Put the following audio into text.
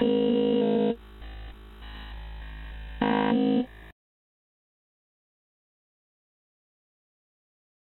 Bye.